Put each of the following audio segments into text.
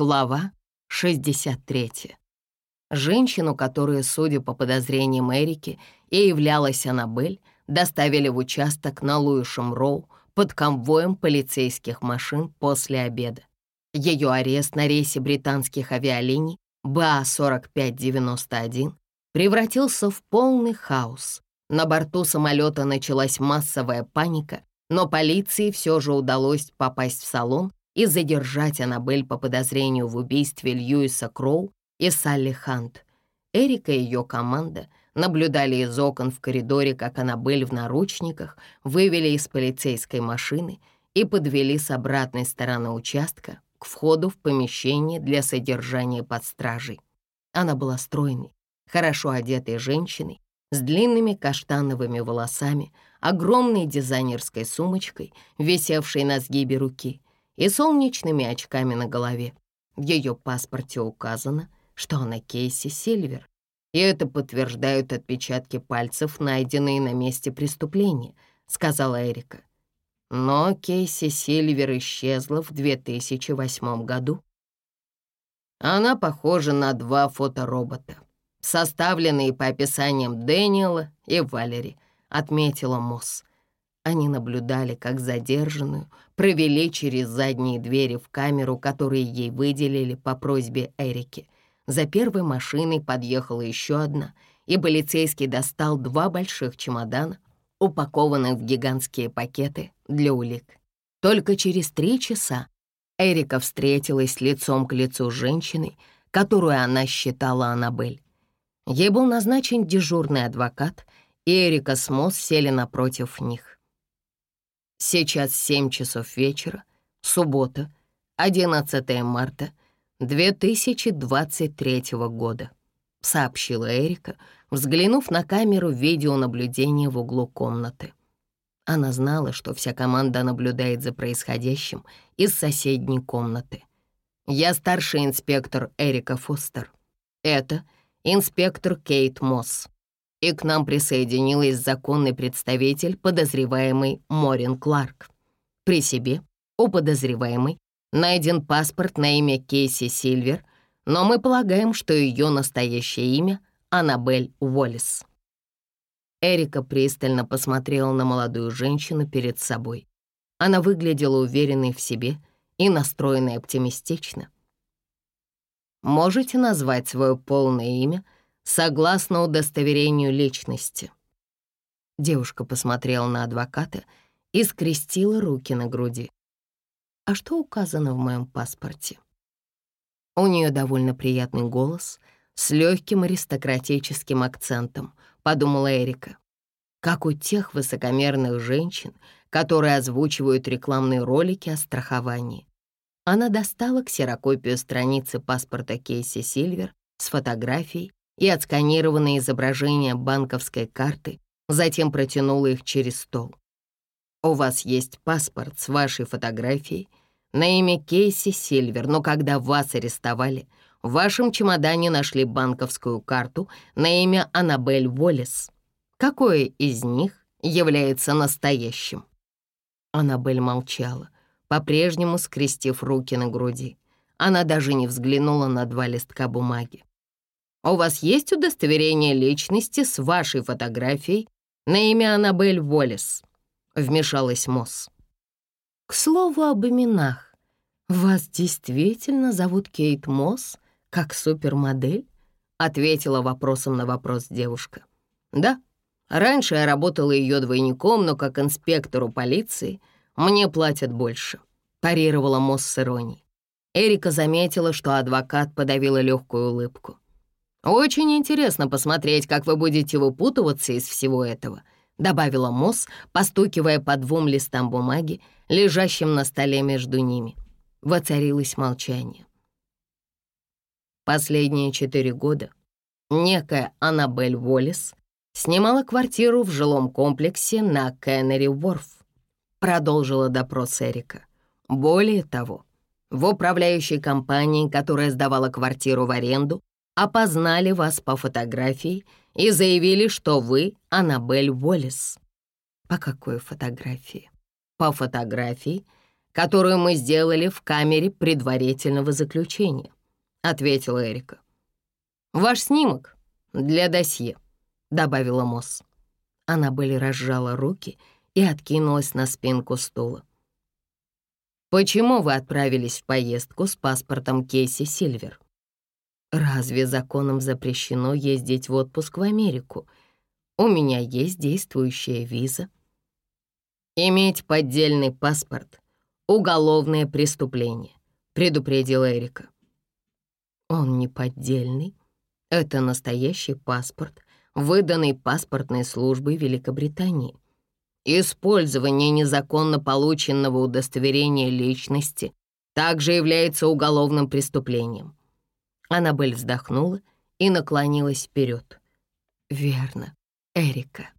Глава 63. Женщину, которая, судя по подозрениям Эрики, и являлась Аннабель, доставили в участок на Луишем Роу под конвоем полицейских машин после обеда. Ее арест на рейсе британских авиалиний БА-4591 превратился в полный хаос. На борту самолета началась массовая паника, но полиции все же удалось попасть в салон и задержать Аннабель по подозрению в убийстве Льюиса Кроу и Салли Хант. Эрика и ее команда наблюдали из окон в коридоре, как Аннабель в наручниках вывели из полицейской машины и подвели с обратной стороны участка к входу в помещение для содержания под стражей. Она была стройной, хорошо одетой женщиной, с длинными каштановыми волосами, огромной дизайнерской сумочкой, висевшей на сгибе руки, и солнечными очками на голове. В ее паспорте указано, что она Кейси Сильвер, и это подтверждают отпечатки пальцев, найденные на месте преступления, сказала Эрика. Но Кейси Сильвер исчезла в 2008 году. Она похожа на два фоторобота, составленные по описаниям Дэниела и Валери, отметила Мосс. Они наблюдали, как задержанную провели через задние двери в камеру, которую ей выделили по просьбе Эрики. За первой машиной подъехала еще одна, и полицейский достал два больших чемодана, упакованных в гигантские пакеты для улик. Только через три часа Эрика встретилась лицом к лицу с женщиной, которую она считала Аннабель. Ей был назначен дежурный адвокат, и Эрика с Мосс сели напротив них. Сейчас 7 часов вечера, суббота, 11 марта 2023 года, сообщила Эрика, взглянув на камеру видеонаблюдения в углу комнаты. Она знала, что вся команда наблюдает за происходящим из соседней комнаты. «Я старший инспектор Эрика Фостер. Это инспектор Кейт Мосс. И к нам присоединилась законный представитель, подозреваемый Морин Кларк. При себе у подозреваемой найден паспорт на имя Кейси Сильвер, но мы полагаем, что ее настоящее имя — Аннабель Уоллес. Эрика пристально посмотрела на молодую женщину перед собой. Она выглядела уверенной в себе и настроенной оптимистично. «Можете назвать свое полное имя согласно удостоверению личности?» Девушка посмотрела на адвоката и скрестила руки на груди. «А что указано в моем паспорте?» У нее довольно приятный голос с легким аристократическим акцентом — подумала Эрика. Как у тех высокомерных женщин, которые озвучивают рекламные ролики о страховании. Она достала ксерокопию страницы паспорта Кейси Сильвер с фотографией и отсканированное изображение банковской карты, затем протянула их через стол. «У вас есть паспорт с вашей фотографией на имя Кейси Сильвер, но когда вас арестовали, в вашем чемодане нашли банковскую карту на имя Аннабель Уоллес. Какое из них является настоящим?» Аннабель молчала, по-прежнему скрестив руки на груди. Она даже не взглянула на два листка бумаги. «У вас есть удостоверение личности с вашей фотографией на имя Аннабель Уоллес?» — вмешалась Мосс. «К слову об именах. Вас действительно зовут Кейт Мосс?» как супермодель?» — ответила вопросом на вопрос девушка. «Да, раньше я работала ее двойником, но как инспектору полиции мне платят больше», — парировала Мосс с иронией. Эрика заметила, что адвокат подавила легкую улыбку. «Очень интересно посмотреть, как вы будете выпутываться из всего этого», — добавила Мосс, постукивая по двум листам бумаги, лежащим на столе между ними. Воцарилось молчание. Последние четыре года некая Аннабель Уоллес снимала квартиру в жилом комплексе на Кеннери-Ворф. Продолжила допрос Эрика. Более того, в управляющей компании, которая сдавала квартиру в аренду, опознали вас по фотографии и заявили, что вы Аннабель Уоллес. По какой фотографии? По фотографии, которую мы сделали в камере предварительного заключения», — ответила Эрика. «Ваш снимок для досье», — добавила Мосс. Аннабель разжала руки и откинулась на спинку стула. «Почему вы отправились в поездку с паспортом Кейси Сильвер?» «Разве законом запрещено ездить в отпуск в Америку? У меня есть действующая виза». «Иметь поддельный паспорт — уголовное преступление», — предупредила Эрика. «Он не поддельный. Это настоящий паспорт, выданный паспортной службой Великобритании. Использование незаконно полученного удостоверения личности также является уголовным преступлением. Аннабель вздохнула и наклонилась вперед. «Верно, Эрика.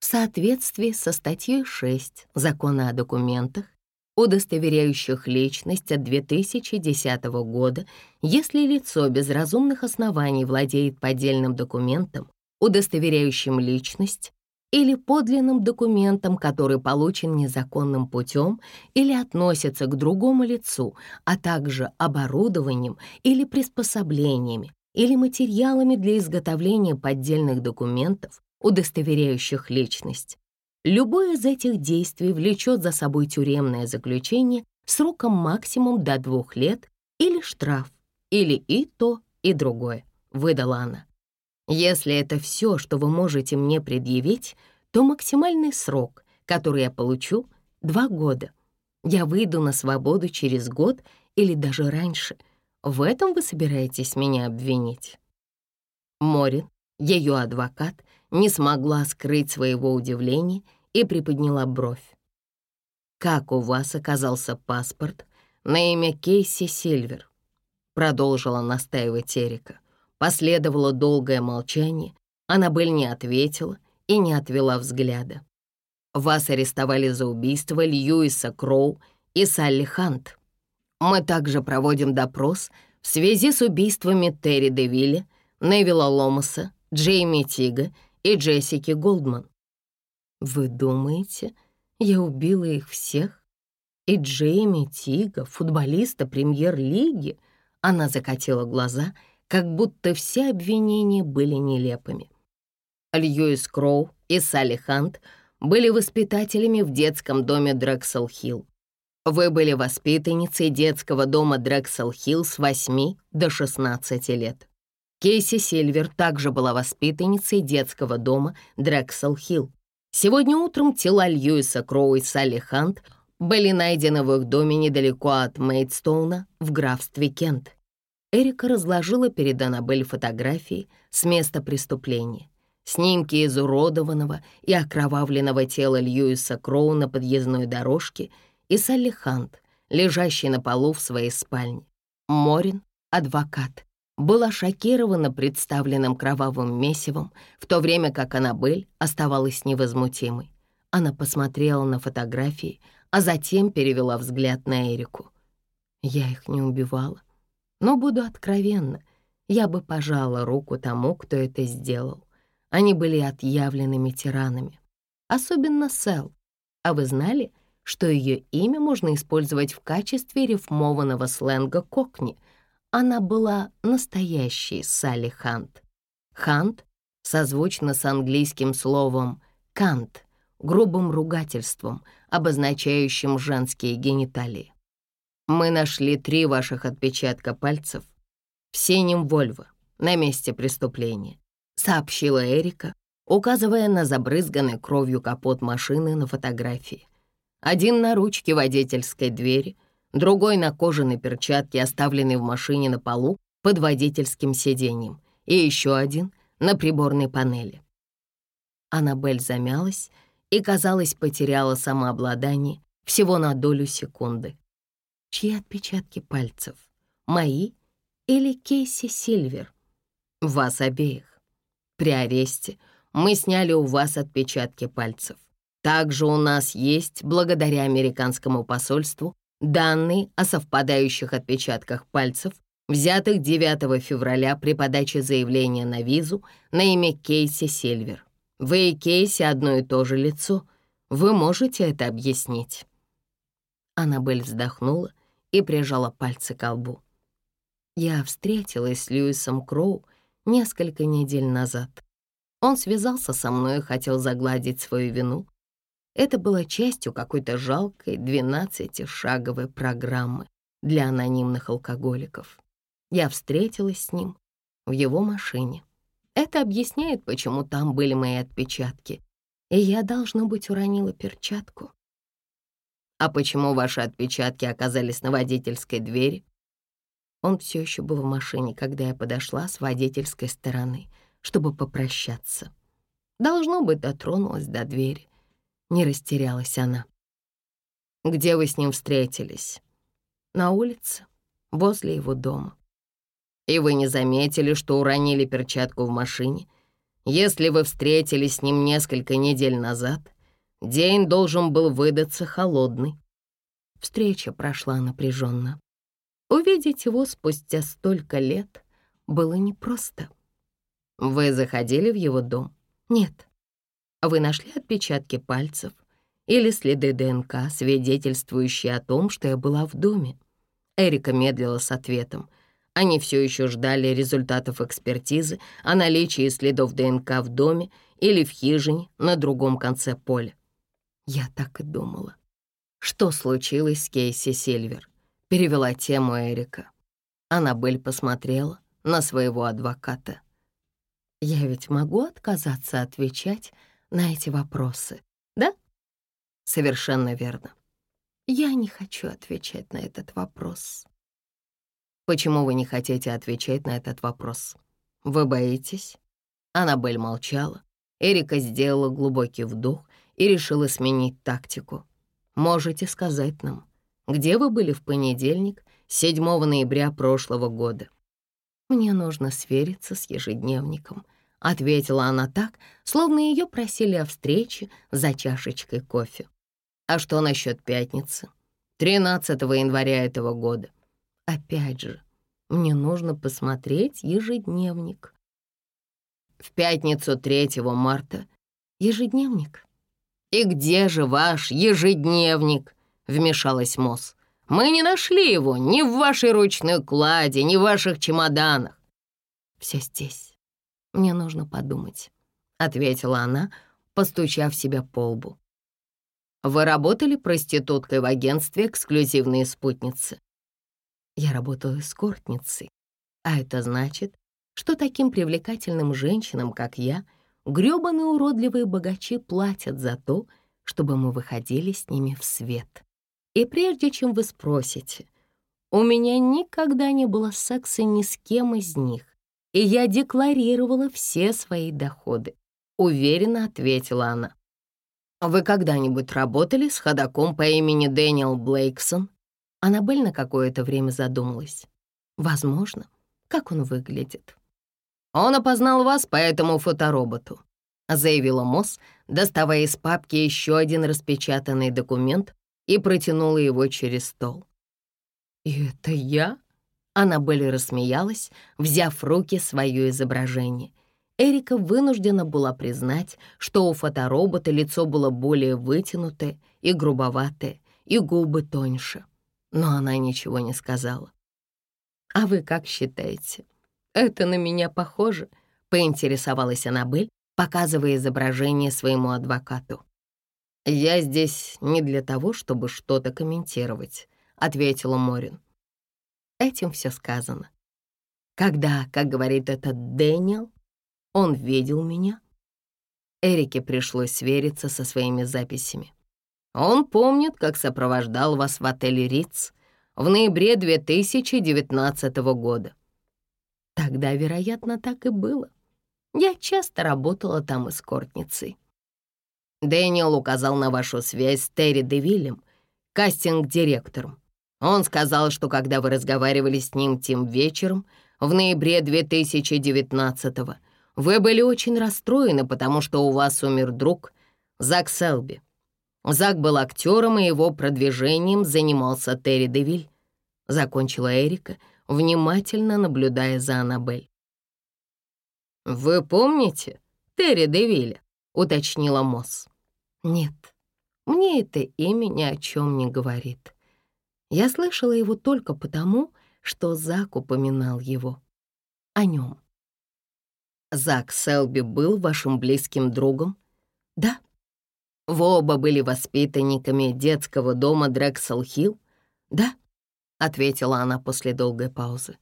В соответствии со статьей 6 Закона о документах, удостоверяющих личность от 2010 года, если лицо без разумных оснований владеет поддельным документом, удостоверяющим личность, или подлинным документом, который получен незаконным путем или относится к другому лицу, а также оборудованием или приспособлениями или материалами для изготовления поддельных документов, удостоверяющих личность. Любое из этих действий влечет за собой тюремное заключение сроком максимум до двух лет или штраф, или и то, и другое, выдала она. Если это все, что вы можете мне предъявить, то максимальный срок, который я получу, — два года. Я выйду на свободу через год или даже раньше. В этом вы собираетесь меня обвинить?» Морин, ее адвокат, не смогла скрыть своего удивления и приподняла бровь. «Как у вас оказался паспорт на имя Кейси Сильвер?» Продолжила настаивать Эрика. Последовало долгое молчание, Аннабель не ответила и не отвела взгляда. «Вас арестовали за убийство Льюиса Кроу и Салли Хант. Мы также проводим допрос в связи с убийствами Терри Девилля, Невилла Ломаса, Джейми Тига и Джессики Голдман. Вы думаете, я убила их всех? И Джейми Тига, футболиста премьер-лиги? Она закатила глаза — как будто все обвинения были нелепыми. Льюис Кроу и Салли Хант были воспитателями в детском доме Дрексел-Хилл. Вы были воспитанницей детского дома Дрексел-Хилл с 8 до 16 лет. Кейси Сильвер также была воспитанницей детского дома Дрексел-Хилл. Сегодня утром тела Льюиса Кроу и Салли Хант были найдены в их доме недалеко от Мейдстоуна в графстве Кент. Эрика разложила перед Аннабель фотографии с места преступления. Снимки изуродованного и окровавленного тела Льюиса Кроу на подъездной дорожке и Салли Хант, лежащей на полу в своей спальне. Морин, адвокат, была шокирована представленным кровавым месивом, в то время как Аннабель оставалась невозмутимой. Она посмотрела на фотографии, а затем перевела взгляд на Эрику. «Я их не убивала. Но буду откровенна, я бы пожала руку тому, кто это сделал. Они были отъявленными тиранами. Особенно Сэл. А вы знали, что ее имя можно использовать в качестве рифмованного сленга кокни? Она была настоящей Салли Хант. Хант созвучно с английским словом «кант», грубым ругательством, обозначающим женские гениталии. Мы нашли три ваших отпечатка пальцев в синем Вольво на месте преступления», — сообщила Эрика, указывая на забрызганный кровью капот машины на фотографии. Один на ручке водительской двери, другой на кожаной перчатке, оставленной в машине на полу под водительским сиденьем, и еще один на приборной панели. Аннабель замялась и, казалось, потеряла самообладание всего на долю секунды. Чьи отпечатки пальцев? Мои или Кейси Сильвер? Вас обеих. При аресте мы сняли у вас отпечатки пальцев. Также у нас есть, благодаря американскому посольству, данные о совпадающих отпечатках пальцев, взятых 9 февраля при подаче заявления на визу на имя Кейси Сильвер. Вы и Кейси одно и то же лицо. Вы можете это объяснить? Аннабель вздохнула и прижала пальцы к лбу. Я встретилась с Льюисом Кроу несколько недель назад. Он связался со мной и хотел загладить свою вину. Это было частью какой-то жалкой 12-шаговой программы для анонимных алкоголиков. Я встретилась с ним в его машине. Это объясняет, почему там были мои отпечатки. И я, должно быть, уронила перчатку. А почему ваши отпечатки оказались на водительской двери? Он все еще был в машине, когда я подошла с водительской стороны, чтобы попрощаться. Должно быть, дотронулась до двери. Не растерялась она. «Где вы с ним встретились?» «На улице, возле его дома». «И вы не заметили, что уронили перчатку в машине? Если вы встретились с ним несколько недель назад, день должен был выдаться холодный». Встреча прошла напряженно. Увидеть его спустя столько лет было непросто. Вы заходили в его дом? Нет. Вы нашли отпечатки пальцев или следы ДНК, свидетельствующие о том, что я была в доме? Эрика медлила с ответом. Они все еще ждали результатов экспертизы о наличии следов ДНК в доме или в хижине на другом конце поля. Я так и думала. Что случилось с Кейси Сильвер? перевела тему Эрика. Аннабель посмотрела на своего адвоката. «Я ведь могу отказаться отвечать на эти вопросы, да?» «Совершенно верно. Я не хочу отвечать на этот вопрос». «Почему вы не хотите отвечать на этот вопрос? Вы боитесь?» Аннабель молчала. Эрика сделала глубокий вдох и решила сменить тактику. «Можете сказать нам, где вы были в понедельник, 7 ноября прошлого года?» «Мне нужно свериться с ежедневником», — ответила она так, словно ее просили о встрече за чашечкой кофе. «А что насчет пятницы? 13 января этого года?» «Опять же, мне нужно посмотреть ежедневник». «В пятницу 3 марта ежедневник». «И где же ваш ежедневник?» вмешалась Мосс. «Мы не нашли его ни в вашей ручной кладе, ни в ваших чемоданах». «Все здесь. Мне нужно подумать», — ответила она, постучав себя по лбу. «Вы работали проституткой в агентстве «Эксклюзивные спутницы»?» «Я работала эскортницей, а это значит, что таким привлекательным женщинам, как я, грёбаные уродливые богачи платят за то, чтобы мы выходили с ними в свет». И прежде чем вы спросите, у меня никогда не было секса ни с кем из них, и я декларировала все свои доходы. Уверенно ответила она. «Вы когда-нибудь работали с ходаком по имени Дэниел Блейксон?» Аннабель на какое-то время задумалась. «Возможно. Как он выглядит?» «Он опознал вас по этому фотороботу», заявила Мосс, доставая из папки еще один распечатанный документ, и протянула его через стол. «И это я?» Аннабель рассмеялась, взяв в руки свое изображение. Эрика вынуждена была признать, что у фоторобота лицо было более вытянутое и грубоватое, и губы тоньше. Но она ничего не сказала. «А вы как считаете, это на меня похоже?» — поинтересовалась Аннабель, показывая изображение своему адвокату. «Я здесь не для того, чтобы что-то комментировать», — ответила Морин. Этим все сказано. Когда, как говорит этот Дэниел, он видел меня, Эрике пришлось свериться со своими записями. Он помнит, как сопровождал вас в отеле «Риц» в ноябре 2019 года. Тогда, вероятно, так и было. Я часто работала там эскортницей. Дэниел указал на вашу связь с Терри Девиллем, кастинг-директором. Он сказал, что когда вы разговаривали с ним тем вечером, в ноябре 2019-го, вы были очень расстроены, потому что у вас умер друг Зак Селби. Зак был актером, и его продвижением занимался Терри Девиль. Закончила Эрика, внимательно наблюдая за Аннабель. «Вы помните Терри Девилля?» уточнила Мосс. «Нет, мне это имя ни о чем не говорит», Я слышала его только потому, что Зак упоминал его. О нем. Зак Селби был вашим близким другом? Да. Вы оба были воспитанниками детского дома Дрексел-Хилл? Да, ответила она после долгой паузы.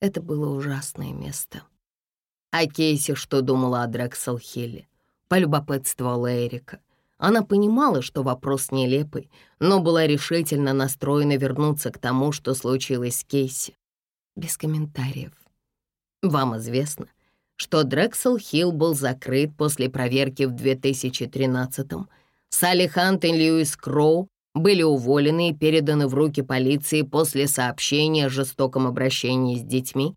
Это было ужасное место. А Кейси что думала о Дрексел-Хилле? Полюбопытствовала Эрика. Она понимала, что вопрос нелепый, но была решительно настроена вернуться к тому, что случилось с Кейси. Без комментариев. Вам известно, что Дрексел Хилл был закрыт после проверки в 2013-м. Салли Хант и Льюис Кроу были уволены и переданы в руки полиции после сообщения о жестоком обращении с детьми,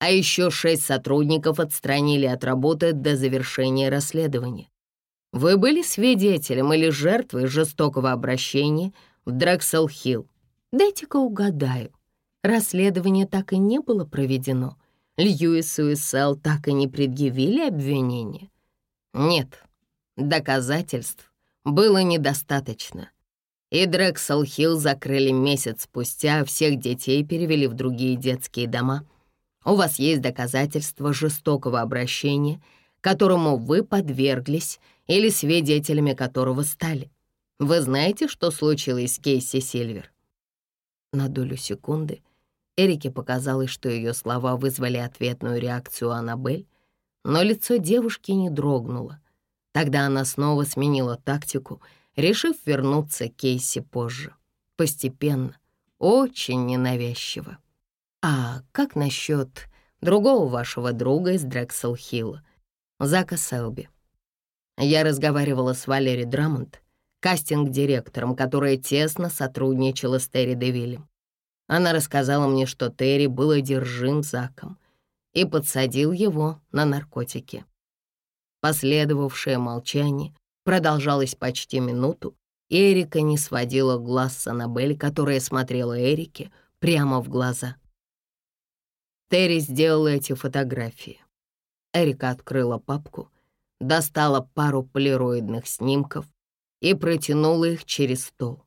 а еще шесть сотрудников отстранили от работы до завершения расследования. Вы были свидетелем или жертвой жестокого обращения в Дрексел-Хилл? Дайте-ка угадаю. Расследование так и не было проведено. Льюису и Сэл так и не предъявили обвинения? Нет, доказательств было недостаточно. И Дрексел-Хилл закрыли месяц спустя, всех детей перевели в другие детские дома. У вас есть доказательства жестокого обращения, которому вы подверглись или свидетелями которого стали. Вы знаете, что случилось с Кейси Сильвер?» На долю секунды Эрике показалось, что ее слова вызвали ответную реакцию Аннабель, но лицо девушки не дрогнуло. Тогда она снова сменила тактику, решив вернуться Кейси позже. Постепенно, очень ненавязчиво. «А как насчет другого вашего друга из Дрексел-Хилла, Зака Селби?» Я разговаривала с Валери Драмонт, кастинг-директором, которая тесно сотрудничала с Терри Девилем. Она рассказала мне, что Терри был одержим Заком и подсадил его на наркотики. Последовавшее молчание продолжалось почти минуту, Эрика не сводила глаз с Аннабель, которая смотрела Эрике прямо в глаза. Терри сделала эти фотографии. Эрика открыла папку — достала пару полироидных снимков и протянула их через стол.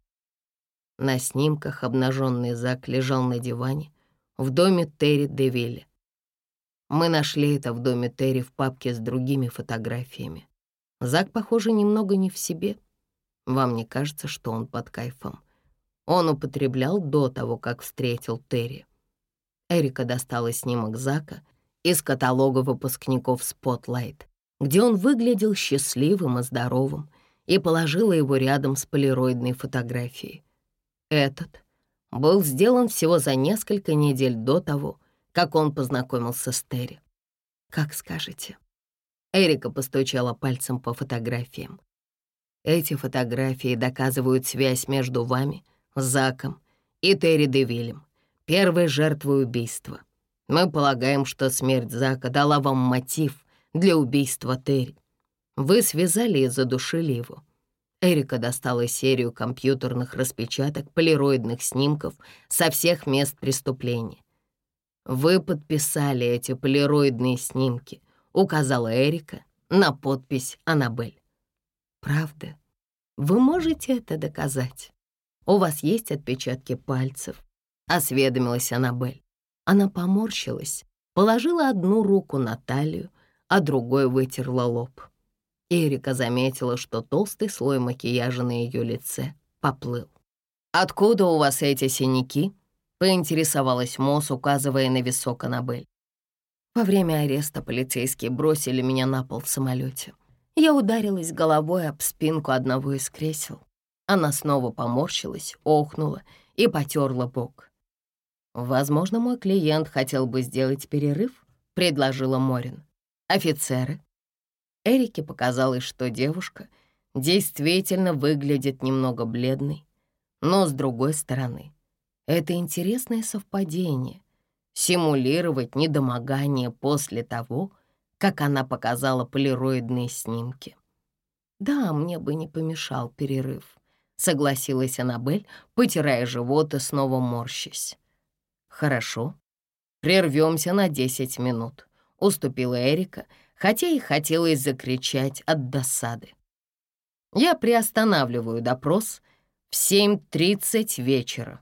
На снимках обнаженный Зак лежал на диване в доме Терри Девилля. Мы нашли это в доме Терри в папке с другими фотографиями. Зак, похоже, немного не в себе. Вам не кажется, что он под кайфом? Он употреблял до того, как встретил Терри. Эрика достала снимок Зака из каталога выпускников Spotlight где он выглядел счастливым и здоровым, и положила его рядом с полироидной фотографией. Этот был сделан всего за несколько недель до того, как он познакомился с Терри. «Как скажете». Эрика постучала пальцем по фотографиям. «Эти фотографии доказывают связь между вами, Заком и Терри Девилем, первой жертвой убийства. Мы полагаем, что смерть Зака дала вам мотив — для убийства Терри. Вы связали и задушили его. Эрика достала серию компьютерных распечаток, полироидных снимков со всех мест преступления. «Вы подписали эти полироидные снимки», — указала Эрика на подпись Аннабель. «Правда? Вы можете это доказать? У вас есть отпечатки пальцев?» — осведомилась Аннабель. Она поморщилась, положила одну руку на талию, а другой вытерла лоб. Эрика заметила, что толстый слой макияжа на ее лице поплыл. «Откуда у вас эти синяки?» — поинтересовалась Мосс, указывая на висок Аннабель. Во время ареста полицейские бросили меня на пол в самолете. Я ударилась головой об спинку одного из кресел. Она снова поморщилась, охнула и потерла бок. «Возможно, мой клиент хотел бы сделать перерыв», — предложила Морин офицеры. Эрике показалось, что девушка действительно выглядит немного бледной, но с другой стороны, это интересное совпадение — симулировать недомогание после того, как она показала полироидные снимки. «Да, мне бы не помешал перерыв», — согласилась Аннабель, потирая живот и снова морщась. «Хорошо, прервемся на десять минут», уступила Эрика, хотя и хотелось закричать от досады. «Я приостанавливаю допрос в 7.30 вечера».